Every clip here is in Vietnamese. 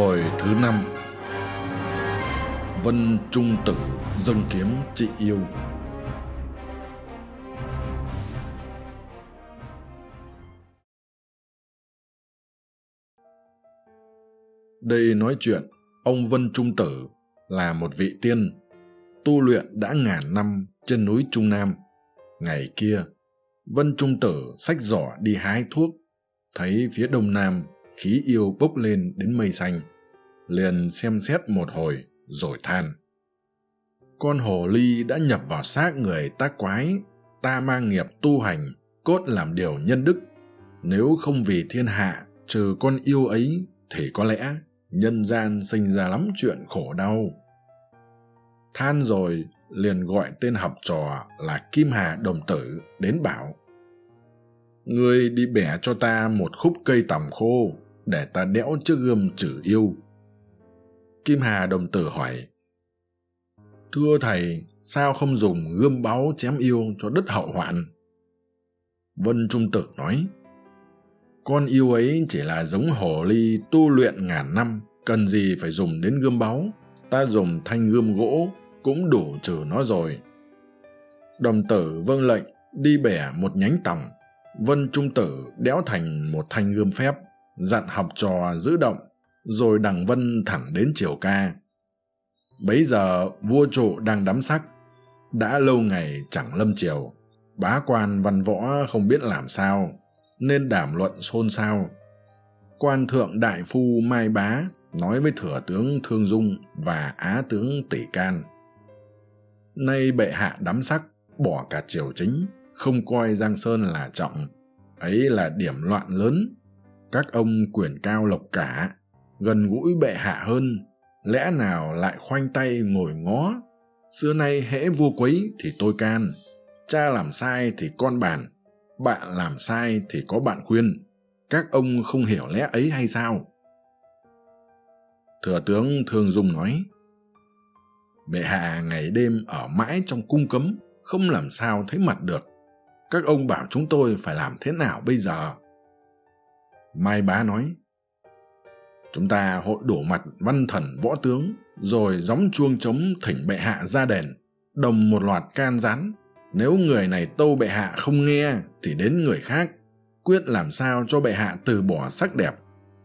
hồi thứ năm. Vân trung tử dâng kiếm trị yêu. Đây nói chuyện, ông vân trung tử là một vị tiên, tu luyện đã ngàn năm trên núi trung nam. Ngày kia, vân trung tử xách giỏ đi hái thuốc, thấy phía đông nam khí yêu bốc lên đến mây xanh, liền xem xét một hồi rồi than. Con hồ ly đã nhập vào xác người ta quái, ta mang nghiệp tu hành cốt làm điều nhân đức. Nếu không vì thiên hạ, trừ con yêu ấy thì có lẽ nhân gian sinh ra lắm chuyện khổ đau. Than rồi liền gọi tên học trò là kim hà đồng tử đến bảo ngươi đi bẻ cho ta một khúc cây tằm khô để ta đẽo chiếc gươm trừ yêu. Kim hà đồng tử hỏi, thưa thầy, sao không dùng gươm báu chém yêu cho đất hậu hoạn? Vân trung tử nói, con yêu ấy chỉ là giống hổ ly tu luyện ngàn năm, cần gì phải dùng đến gươm báu ta dùng thanh gươm gỗ cũng đủ trừ nó rồi. Đồng tử vâng lệnh, đi bẻ một nhánh tòng. Vân trung tử đẽo thành một thanh gươm phép dặn học trò giữ động, rồi đằng vân thẳng đến triều ca. Bấy giờ, vua trụ đang đắm sắc. Đã lâu ngày chẳng lâm triều. Bá quan văn võ không biết làm sao, nên đàm luận xôn xao. Quan thượng đại phu mai bá nói với thừa tướng thương dung và á tướng tỷ can. Nay bệ hạ đắm sắc, bỏ cả triều chính, không coi giang sơn là trọng. Ấy là điểm loạn lớn các ông quyền cao lộc cả, gần gũi bệ hạ hơn, lẽ nào lại khoanh tay ngồi ngó? Xưa nay hễ vua quấy thì tôi can, cha làm sai thì con bàn, bạn làm sai thì có bạn khuyên. Các ông không hiểu lẽ ấy hay sao? Thừa tướng thương dung nói, bệ hạ ngày đêm ở mãi trong cung cấm, không làm sao thấy mặt được. Các ông bảo chúng tôi phải làm thế nào bây giờ? Mai bá nói, chúng ta hội đổ mặt văn thần, võ tướng, rồi gióng chuông trống thỉnh bệ hạ ra đền, đồng một loạt can rán nếu người này tâu bệ hạ không nghe, thì đến người khác, quyết làm sao cho bệ hạ từ bỏ sắc đẹp,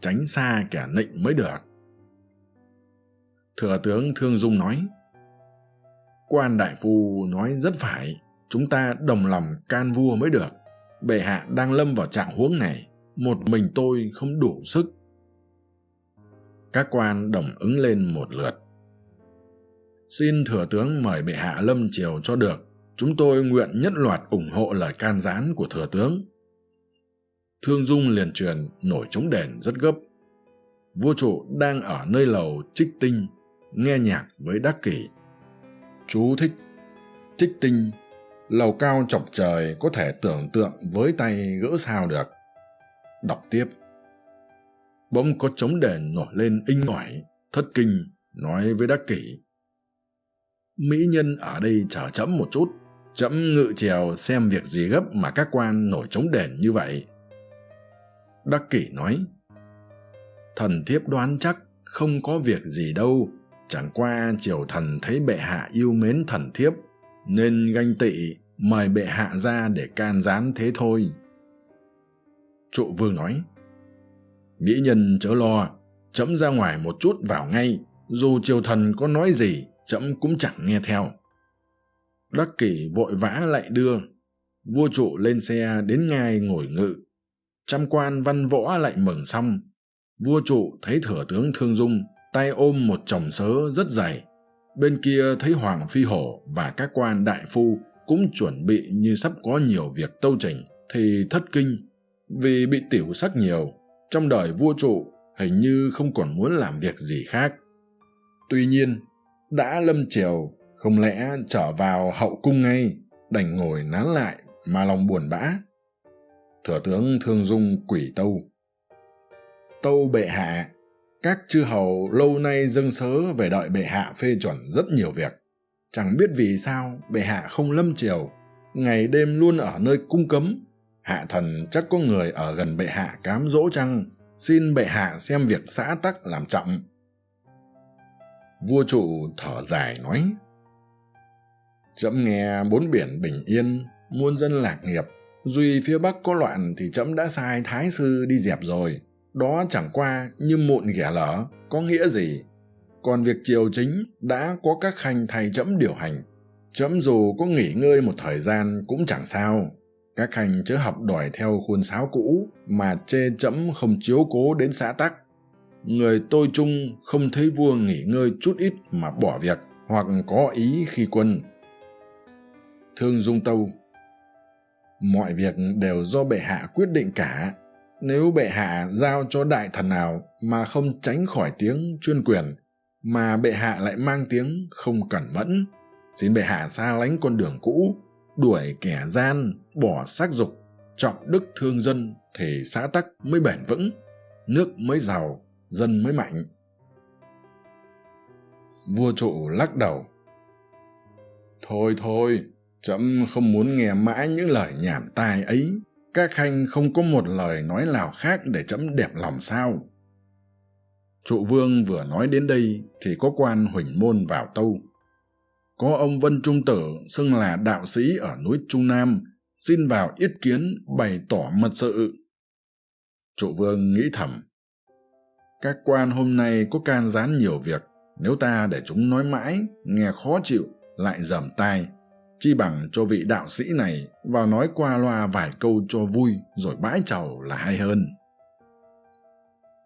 tránh xa kẻ nịnh mới được. Thừa tướng thương dung nói, quan đại phu nói rất phải, chúng ta đồng lòng can vua mới được. Bệ hạ đang lâm vào trạng huống này một mình tôi không đủ sức. Các quan đồng ứng lên một lượt. Xin thừa tướng mời bệ hạ lâm triều cho được. Chúng tôi nguyện nhất loạt ủng hộ lời can gián của thừa tướng. Thương dung liền truyền nổi trống đèn rất gấp. Vua trụ đang ở nơi lầu trích tinh, nghe nhạc với đắc kỷ. Chú thích, trích tinh, lầu cao chọc trời có thể tưởng tượng với tay gỡ sao được đọc tiếp. Bỗng có trống đèn nổi lên inh ỏi, thất kinh, nói với đắc kỷ. Mỹ nhân ở đây chờ chấm một chút chấm ngự trèo xem việc gì gấp mà các quan nổi trống đèn như vậy. Đắc kỷ nói, thần thiếp đoán chắc không có việc gì đâu, chẳng qua triều thần thấy bệ hạ yêu mến thần thiếp, nên ganh tị mời bệ hạ ra để can gián thế thôi trụ vương nói. Mỹ nhân chớ lo trẫm ra ngoài một chút vào ngay, dù triều thần có nói gì trẫm cũng chẳng nghe theo. Đắc kỷ vội vã lại đưa vua trụ lên xe đến ngai ngồi ngự. Trăm quan văn võ lại mừng xong. Vua trụ thấy thừa tướng thương dung tay ôm một chồng sớ rất dày. Bên kia thấy hoàng phi hổ và các quan đại phu cũng chuẩn bị như sắp có nhiều việc tâu trình thì thất kinh vì bị tiểu sắc nhiều, trong đời vua trụ hình như không còn muốn làm việc gì khác. Tuy nhiên, đã lâm triều, không lẽ trở vào hậu cung ngay, đành ngồi nán lại mà lòng buồn bã. Thừa tướng thương dung quỷ tâu. Tâu bệ hạ, các chư hầu lâu nay dâng sớ về đợi bệ hạ phê chuẩn rất nhiều việc. Chẳng biết vì sao bệ hạ không lâm triều, ngày đêm luôn ở nơi cung cấm hạ thần chắc có người ở gần bệ hạ cám dỗ chăng? Xin bệ hạ xem việc xã tắc làm trọng. Vua trụ thở dài nói trẫm nghe bốn biển bình yên, muôn dân lạc nghiệp. Duy phía bắc có loạn thì trẫm đã sai thái sư đi dẹp rồi. Đó chẳng qua như mụn ghẻ lở, có nghĩa gì? Còn việc triều chính đã có các khanh thay trẫm điều hành. Trẫm dù có nghỉ ngơi một thời gian cũng chẳng sao các khanh chớ học đòi theo khuôn sáo cũ mà chê trẫm không chiếu cố đến xã tắc. Người tôi trung không thấy vua nghỉ ngơi chút ít mà bỏ việc hoặc có ý khi quân. Thương dung tâu, mọi việc đều do bệ hạ quyết định cả. Nếu bệ hạ giao cho đại thần nào mà không tránh khỏi tiếng chuyên quyền, mà bệ hạ lại mang tiếng không cẩn mẫn, xin bệ hạ xa lánh con đường cũ đuổi kẻ gian, bỏ xác dục, trọng đức thương dân thì xã tắc mới bền vững, nước mới giàu, dân mới mạnh. Vua trụ lắc đầu. Thôi thôi trẫm không muốn nghe mãi những lời nhảm tai ấy. Các khanh không có một lời nói nào khác để trẫm đẹp lòng sao. Trụ vương vừa nói đến đây thì có quan huỳnh môn vào tâu có ông vân trung tử, xưng là đạo sĩ ở núi trung nam, xin vào yết kiến, bày tỏ mật sự. Trụ vương nghĩ thầm, các quan hôm nay có can gián nhiều việc, nếu ta để chúng nói mãi, nghe khó chịu, lại dầm tai, chi bằng cho vị đạo sĩ này vào nói qua loa vài câu cho vui, rồi bãi trầu là hay hơn.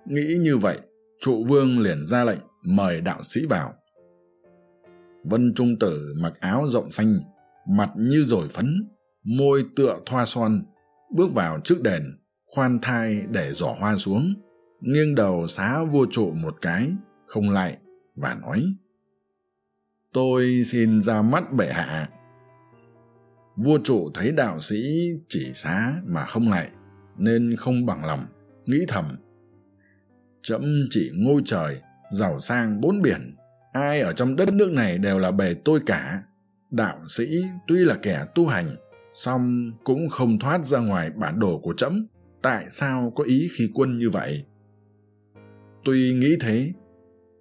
Nghĩ như vậy trụ vương liền ra lệnh mời đạo sĩ vào vân trung tử mặc áo rộng xanh, mặt như rồi phấn, môi tựa thoa son, bước vào trước đền, khoan thai để giỏ hoa xuống, nghiêng đầu xá vua trụ một cái, không lại và nói, tôi xin ra mắt bệ hạ. Vua trụ thấy đạo sĩ chỉ xá mà không lại, nên không bằng lòng, nghĩ thầm trẫm chỉ ngôi trời, giàu sang bốn biển ai ở trong đất nước này đều là bề tôi cả. Đạo sĩ tuy là kẻ tu hành, song cũng không thoát ra ngoài bản đồ của trẫm. Tại sao có ý khi quân như vậy? Tuy nghĩ thế,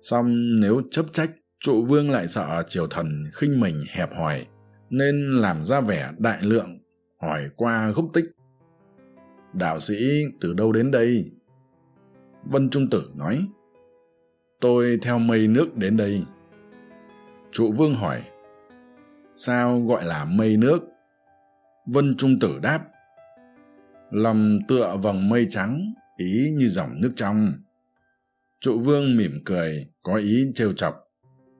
song nếu chấp trách, trụ vương lại sợ triều thần khinh mình hẹp hòi, nên làm ra vẻ đại lượng hỏi qua gốc tích. Đạo sĩ, từ đâu đến đây? Vân trung tử nói tôi theo mây nước đến đây. Trụ vương hỏi, sao gọi là mây nước? Vân trung tử đáp, lòng tựa vầng mây trắng, ý như dòng nước trong. Trụ vương mỉm cười, có ý trêu chọc,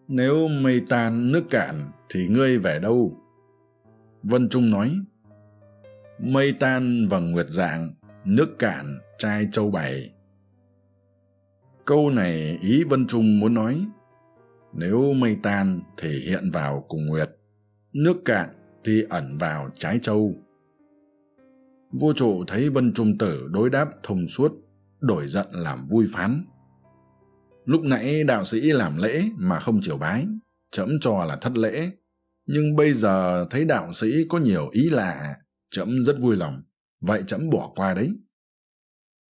nếu mây tan nước cạn thì ngươi về đâu? Vân trung nói, mây tan vầng nguyệt dạng, nước cạn trai châu bảy câu này ý vân trung muốn nói. Nếu mây tan thì hiện vào cùng nguyệt, nước cạn thì ẩn vào trái châu vua trụ thấy vân trung tử đối đáp thông suốt, đổi giận làm vui phán. Lúc nãy đạo sĩ làm lễ mà không triều bái trẫm cho là thất lễ. Nhưng bây giờ thấy đạo sĩ có nhiều ý lạ trẫm rất vui lòng. Vậy trẫm bỏ qua đấy.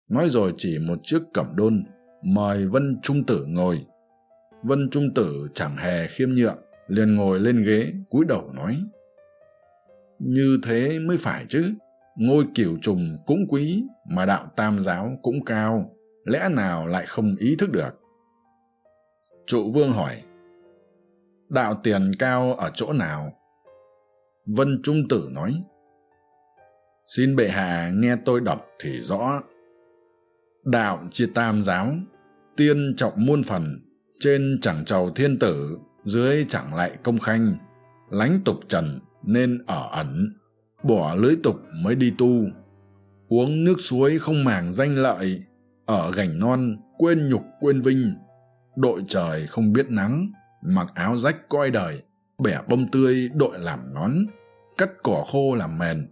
Nói rồi chỉ một chiếc cẩm đôn mời vân trung tử ngồi. Vân trung tử chẳng hề khiêm nhượng, liền ngồi lên ghế, cúi đầu nói. Như thế mới phải chứ, ngôi kiểu trùng cũng quý, mà đạo tam giáo cũng cao, lẽ nào lại không ý thức được? Trụ vương hỏi. Đạo tiền cao ở chỗ nào? Vân trung tử nói. Xin bệ hạ nghe tôi đọc thì rõ. Đạo chia tam giáo tiên trọng muôn phần, trên chẳng trầu thiên tử, dưới chẳng lại công khanh. Lánh tục trần nên ở ẩn bỏ lưới tục mới đi tu. Uống nước suối không màng danh lợi, ở gành non quên nhục quên vinh. Đội trời không biết nắng, mặc áo rách coi đời, bẻ bông tươi đội làm nón, cắt cỏ khô làm mền.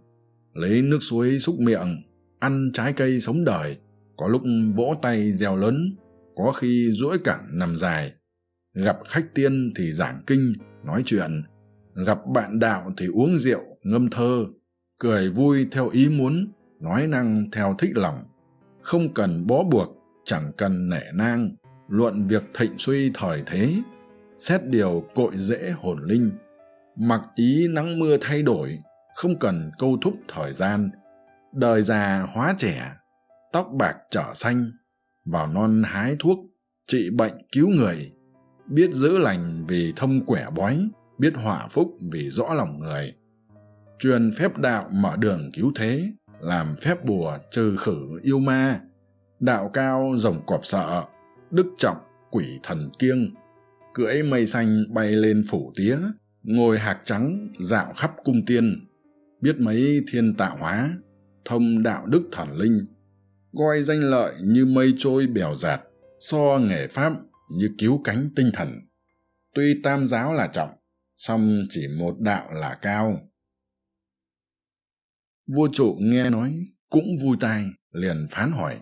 Lấy nước suối xúc miệng, ăn trái cây sống đời, có lúc vỗ tay reo lớn có khi duỗi cẳng nằm dài. Gặp khách tiên thì giảng kinh, nói chuyện. Gặp bạn đạo thì uống rượu, ngâm thơ. Cười vui theo ý muốn, nói năng theo thích lòng. Không cần bó buộc, chẳng cần nể nang. Luận việc thịnh suy thời thế, xét điều cội dễ hồn linh. Mặc ý nắng mưa thay đổi, không cần câu thúc thời gian. Đời già hóa trẻ, tóc bạc trở xanh vào non hái thuốc, trị bệnh cứu người, biết giữ lành vì thông quẻ bói, biết hỏa phúc vì rõ lòng người. Truyền phép đạo mở đường cứu thế, làm phép bùa trừ khử yêu ma. Đạo cao rồng cọp sợ, đức trọng quỷ thần kiêng. Cưỡi mây xanh bay lên phủ tía ngồi hạc trắng dạo khắp cung tiên. Biết mấy thiên tạo hóa, thông đạo đức thần linh coi danh lợi như mây trôi bèo dạt, so nghề pháp như cứu cánh tinh thần. Tuy tam giáo là trọng, song chỉ một đạo là cao. Vua trụ nghe nói cũng vui tai, liền phán hỏi.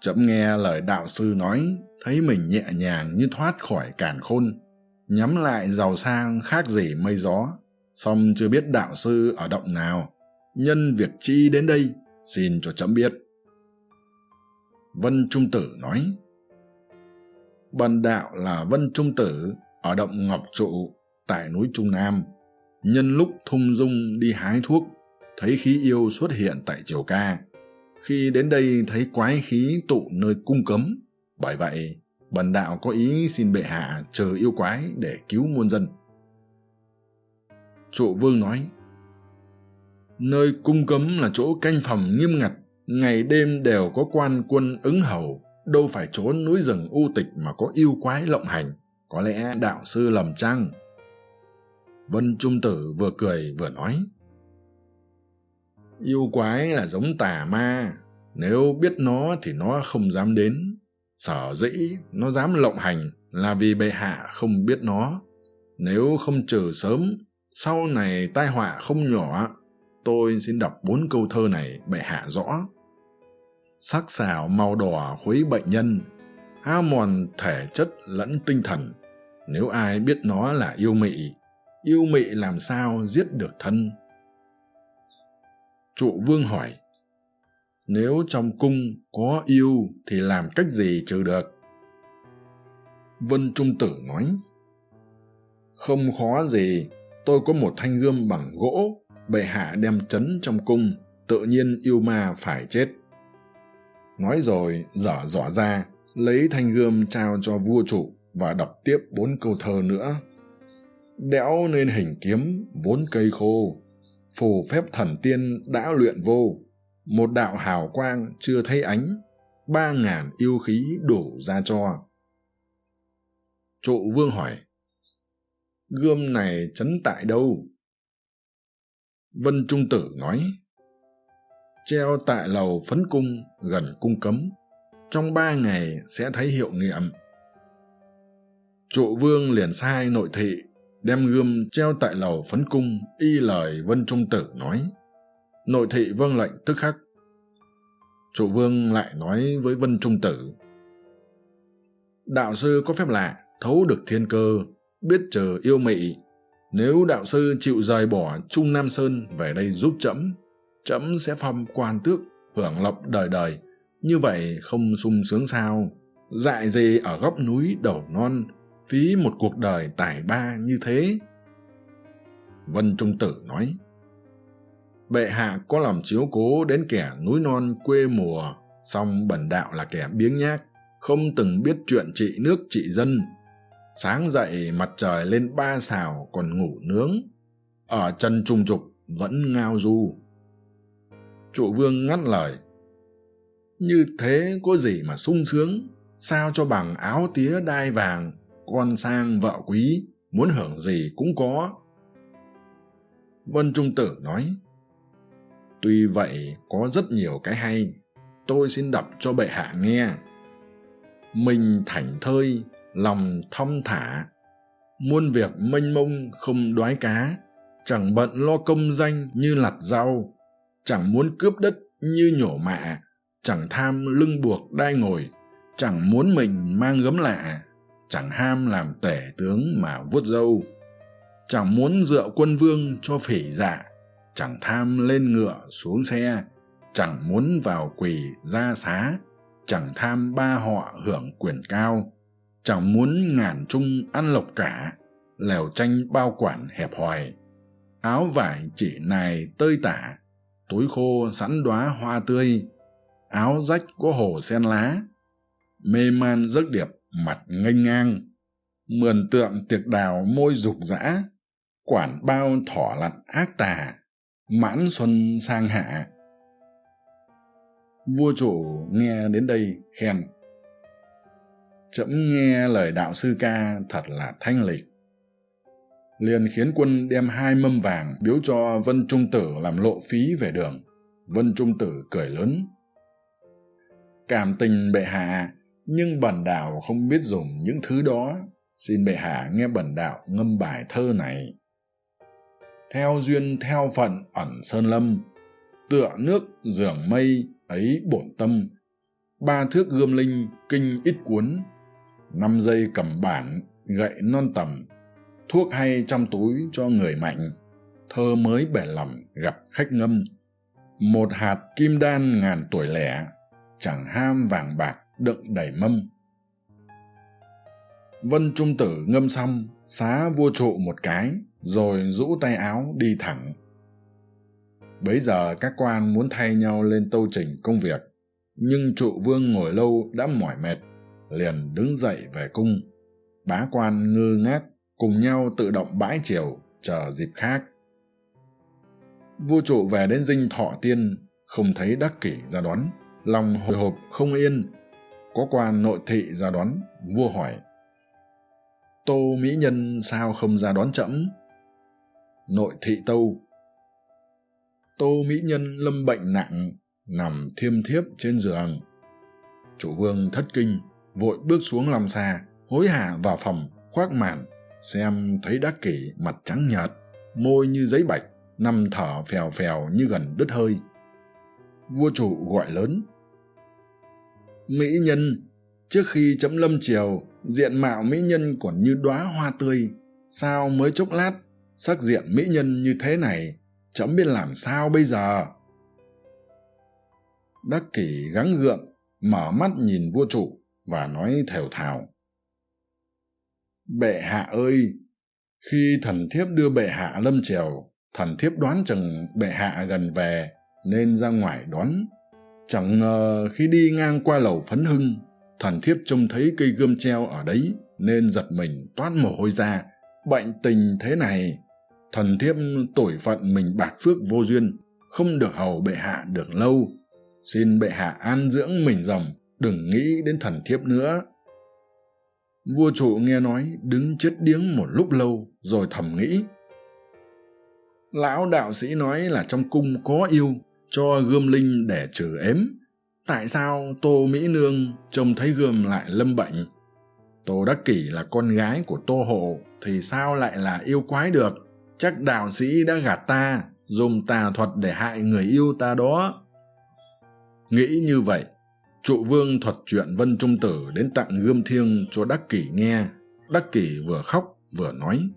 Trẫm nghe lời đạo sư nói, thấy mình nhẹ nhàng như thoát khỏi càn khôn, nhắm lại giàu sang khác gì mây gió, song chưa biết đạo sư ở động nào. Nhân việc chi đến đây xin cho trẫm biết. Vân trung tử nói, bần đạo là vân trung tử ở động ngọc trụ, tại núi trung nam. Nhân lúc thung dung đi hái thuốc, thấy khí yêu xuất hiện tại triều ca. Khi đến đây thấy quái khí tụ nơi cung cấm. Bởi vậy, bần đạo có ý xin bệ hạ chờ yêu quái để cứu muôn dân. Trụ vương nói nơi cung cấm là chỗ canh phòng nghiêm ngặt, ngày đêm đều có quan quân ứng hầu, đâu phải trốn núi rừng u tịch mà có yêu quái lộng hành, có lẽ đạo sư lầm chăng? Vân trung tử vừa cười vừa nói, yêu quái là giống tà ma, nếu biết nó thì nó không dám đến, sở dĩ nó dám lộng hành là vì bệ hạ không biết nó, nếu không trừ sớm, sau này tai họa không nhỏ tôi xin đọc bốn câu thơ này, bệ hạ rõ. Sắc sảo màu đỏ khuấy bệnh nhân hao mòn thể chất lẫn tinh thần. Nếu ai biết nó là yêu mị yêu mị làm sao giết được thân? Trụ vương hỏi, nếu trong cung có yêu thì làm cách gì trừ được? Vân trung tử nói, không khó gì, tôi có một thanh gươm bằng gỗ bệ hạ đem trấn trong cung, tự nhiên yêu ma phải chết. Nói rồi, dở dỏ ra, lấy thanh gươm trao cho vua trụ và đọc tiếp bốn câu thơ nữa. Đẽo nên hình kiếm, vốn cây khô, phù phép thần tiên đã luyện vô. Một đạo hào quang chưa thấy ánh, ba ngàn yêu khí đủ ra cho. Trụ vương hỏi, gươm này chấn tại đâu? Vân trung tử nói, treo tại lầu phấn cung gần cung cấm, trong ba ngày sẽ thấy hiệu nghiệm. Trụ vương liền sai nội thị đem gươm treo tại lầu phấn cung y lời vân trung tử nói. Nội thị vâng lệnh tức khắc. Trụ vương lại nói với vân trung tử, đạo sư có phép lạ, thấu được thiên cơ, biết chờ yêu mị nếu đạo sư chịu rời bỏ trung nam sơn về đây giúp trẫm trẫm sẽ phong quan tước, hưởng lộc đời đời. Như vậy không sung sướng sao? Dại gì ở góc núi đầu non, phí một cuộc đời tài ba như thế. Vân trung tử nói, bệ hạ có lòng chiếu cố đến kẻ núi non quê mùa, song bần đạo là kẻ biếng nhác, không từng biết chuyện trị nước trị dân sáng dậy, mặt trời lên ba xào, còn ngủ nướng. Ở chân trung trục vẫn ngao du. Trụ vương ngắt lời, như thế có gì mà sung sướng? Sao cho bằng áo tía đai vàng, con sang vợ quý, muốn hưởng gì cũng có. Vân trung tử nói, tuy vậy, có rất nhiều cái hay. Tôi xin đọc cho bệ hạ nghe. Mình thảnh thơi lòng thong thả, muôn việc mênh mông không đoái cá, chẳng bận lo công danh như lặt rau, chẳng muốn cướp đất như nhổ mạ, chẳng tham lưng buộc đai ngồi, chẳng muốn mình mang gấm lạ, chẳng ham làm tể tướng mà vuốt râu, chẳng muốn dựa quân vương cho phỉ dạ chẳng tham lên ngựa xuống xe, chẳng muốn vào quỳ ra xá, chẳng tham ba họ hưởng quyền cao chẳng muốn ngàn chung ăn lộc cả, lèo tranh bao quản hẹp hòi. Áo vải chỉ nài tơi tả, túi khô sẵn đoá hoa tươi. Áo rách có hồ sen lá. Mê man giấc điệp, mặt nghênh ngang. Mườn tượng tiệc đào môi dục dã, quản bao thỏ lặn ác tà, mãn xuân sang hạ. Vua chủ nghe đến đây khen trẫm nghe lời đạo sư ca thật là thanh lịch. Liền khiến quân đem hai mâm vàng biếu cho vân trung tử làm lộ phí về đường. Vân trung tử cười lớn. Cảm tình bệ hạ, nhưng bần đạo không biết dùng những thứ đó. Xin bệ hạ nghe bần đạo ngâm bài thơ này. Theo duyên theo phận ẩn sơn lâm, tựa nước giường mây ấy bổn tâm. Ba thước gươm linh kinh ít cuốn năm giây cầm bản, gậy non tầm, thuốc hay trong túi cho người mạnh, thơ mới bể lòng gặp khách ngâm. Một hạt kim đan ngàn tuổi lẻ, chẳng ham vàng bạc đựng đầy mâm. Vân trung tử ngâm xong, xá vua trụ một cái, rồi rũ tay áo đi thẳng. Bấy giờ các quan muốn thay nhau lên tâu trình công việc, nhưng trụ vương ngồi lâu đã mỏi mệt liền đứng dậy về cung. Bá quan ngơ ngác cùng nhau tự động bãi triều chờ dịp khác. Vua trụ về đến dinh thọ tiên, không thấy đắc kỷ ra đón. Lòng hồi hộp không yên. Có quan nội thị ra đón, vua hỏi, tô mỹ nhân sao không ra đón trẫm nội thị tâu, tô mỹ nhân lâm bệnh nặng, nằm thiêm thiếp trên giường. Chủ vương thất kinh vội bước xuống lòng xa, hối hả vào phòng, khoác màn, xem thấy đắc kỷ mặt trắng nhợt, môi như giấy bạch nằm thở phèo phèo như gần đứt hơi. Vua chủ gọi lớn, mỹ nhân, trước khi chấm lâm triều, diện mạo mỹ nhân còn như đoá hoa tươi, sao mới chốc lát, sắc diện mỹ nhân như thế này, chấm biết làm sao bây giờ? Đắc kỷ gắng gượng, mở mắt nhìn vua chủ và nói thều thào. Bệ hạ ơi, khi thần thiếp đưa bệ hạ lâm triều, thần thiếp đoán chừng bệ hạ gần về nên ra ngoài đón. Chẳng ngờ khi đi ngang qua lầu phấn hưng, thần thiếp trông thấy cây gươm treo ở đấy nên giật mình toát mồ hôi ra. Bệnh tình thế này, thần thiếp tủi phận mình bạc phước vô duyên, không được hầu bệ hạ được lâu. Xin bệ hạ an dưỡng mình rồng đừng nghĩ đến thần thiếp nữa. Vua trụ nghe nói, đứng chết điếng một lúc lâu, rồi thầm nghĩ. Lão đạo sĩ nói là trong cung có yêu, cho gươm linh để trừ ếm. Tại sao tô mỹ nương trông thấy gươm lại lâm bệnh? Tô đắc kỷ là con gái của tô hộ, thì sao lại là yêu quái được? Chắc đạo sĩ đã gạt ta, dùng tà thuật để hại người yêu ta đó. Nghĩ như vậy trụ vương thuật chuyện vân trung tử đến tặng gươm thiêng cho đắc kỷ nghe. Đắc kỷ vừa khóc vừa nói,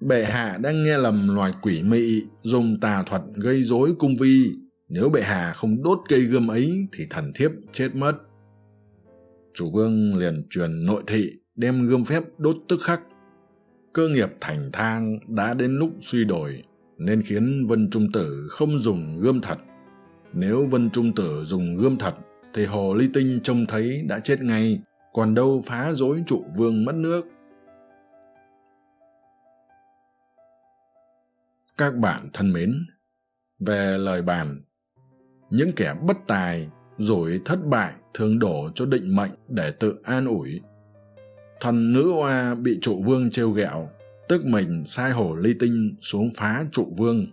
bệ hạ đang nghe lầm loài quỷ mị dùng tà thuật gây rối cung vi. Nếu bệ hạ không đốt cây gươm ấy thì thần thiếp chết mất. Chủ vương liền truyền nội thị, đem gươm phép đốt tức khắc. Cơ nghiệp thành thang đã đến lúc suy đổi, nên khiến vân trung tử không dùng gươm thật nếu vân trung tử dùng gươm thật, thì hồ ly tinh trông thấy đã chết ngay, còn đâu phá rối trụ vương mất nước. Các bạn thân mến, về lời bàn. Những kẻ bất tài, rồi thất bại thường đổ cho định mệnh để tự an ủi. Thần nữ oa bị trụ vương trêu ghẹo, tức mình sai hồ ly tinh xuống phá trụ vương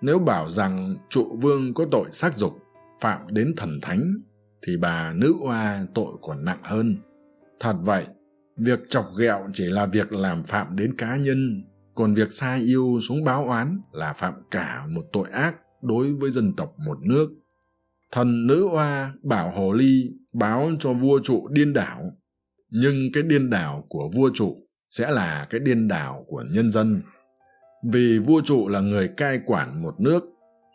nếu bảo rằng trụ vương có tội xác dục, phạm đến thần thánh, thì bà nữ oa tội còn nặng hơn. Thật vậy, việc chọc ghẹo chỉ là việc làm phạm đến cá nhân, còn việc sai yêu xuống báo oán là phạm cả một tội ác đối với dân tộc một nước. Thần nữ oa bảo hồ ly, báo cho vua trụ điên đảo. Nhưng cái điên đảo của vua trụ sẽ là cái điên đảo của nhân dân vì vua trụ là người cai quản một nước,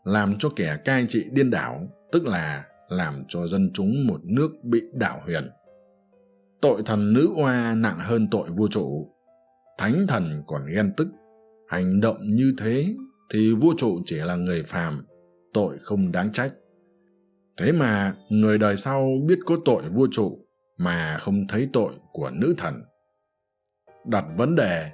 làm cho kẻ cai trị điên đảo, tức là làm cho dân chúng một nước bị đảo huyền. Tội thần nữ oa nặng hơn tội vua trụ. Thánh thần còn ghen tức. Hành động như thế thì vua trụ chỉ là người phàm, tội không đáng trách. Thế mà người đời sau biết có tội vua trụ mà không thấy tội của nữ thần. Đặt vấn đề,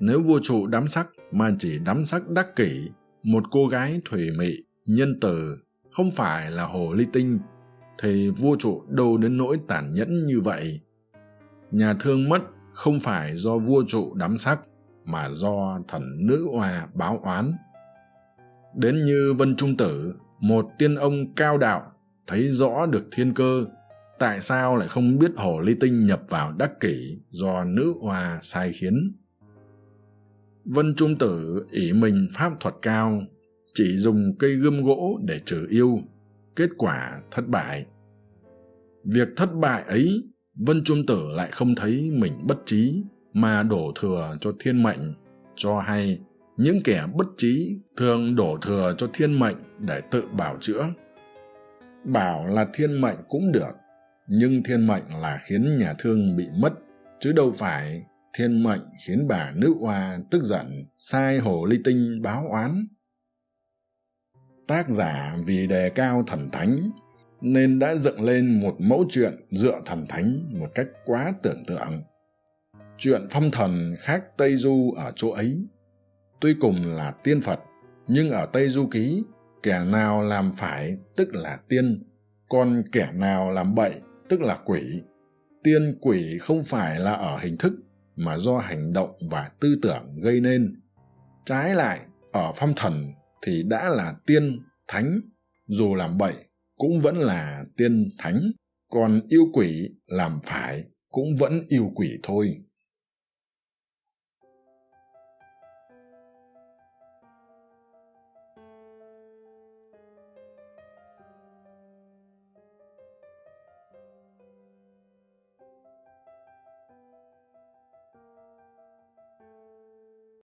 nếu vua trụ đắm sắc mà chỉ đắm sắc đắc kỷ, một cô gái thủy mị, nhân từ, không phải là hồ ly tinh, thì vua trụ đâu đến nỗi tàn nhẫn như vậy? Nhà thương mất không phải do vua trụ đắm sắc, mà do thần nữ oa báo oán. Đến như vân trung tử, một tiên ông cao đạo, thấy rõ được thiên cơ, tại sao lại không biết hồ ly tinh nhập vào đắc kỷ do nữ oa sai khiến? Vân trung tử ỷ mình pháp thuật cao, chỉ dùng cây gươm gỗ để trừ yêu, kết quả thất bại. Việc thất bại ấy, vân trung tử lại không thấy mình bất trí mà đổ thừa cho thiên mệnh, cho hay những kẻ bất trí thường đổ thừa cho thiên mệnh để tự bảo chữa. Bảo là thiên mệnh cũng được, nhưng thiên mệnh là khiến nhà thương bị mất, chứ đâu phải thiên mệnh khiến bà nữ hoa tức giận, sai hồ ly tinh báo oán. Tác giả vì đề cao thần thánh nên đã dựng lên một mẫu chuyện dựa thần thánh một cách quá tưởng tượng. Chuyện phong thần khác tây du ở chỗ ấy. Tuy cùng là tiên phật, nhưng ở tây du ký, kẻ nào làm phải tức là tiên, còn kẻ nào làm bậy tức là quỷ. Tiên quỷ không phải là ở hình thức mà do hành động và tư tưởng gây nên. Trái lại, ở phong thần thì đã là tiên thánh, dù làm bậy cũng vẫn là tiên thánh, còn yêu quỷ làm phải cũng vẫn yêu quỷ thôi.